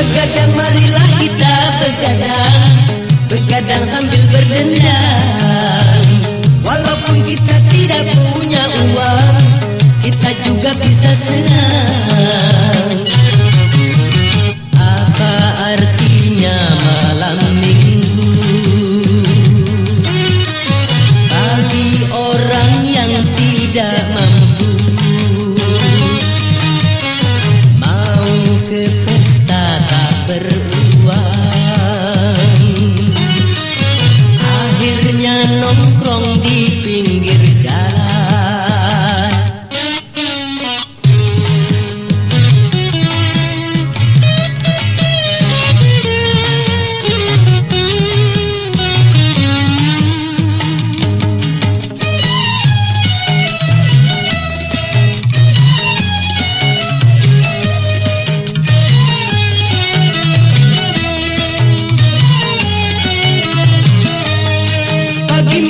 Begadang marilah kita begadang. Begadang sambil berdendang Walaupun kita tidak punya uang Kita juga bisa senang.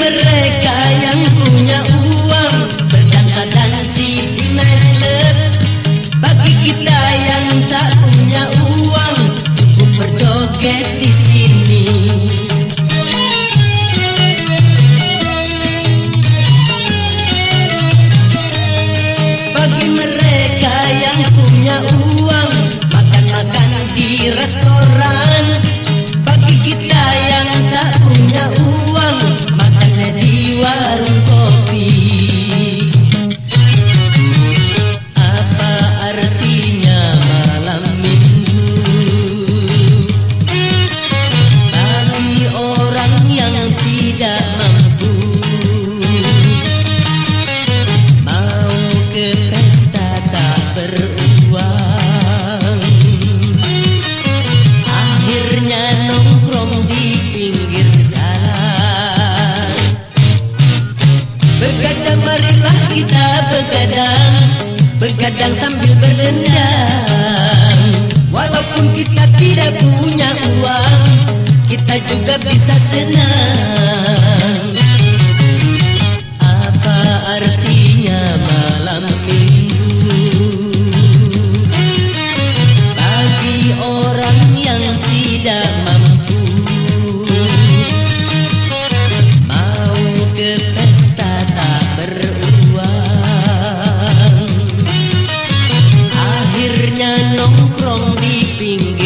me recae. nongkrong di pinggir jalan. Bergadang marilah kita bergadang Bergadang sambil berdendang Walaupun kita tidak punya uang Kita juga bisa senang. nongkrong di pinggir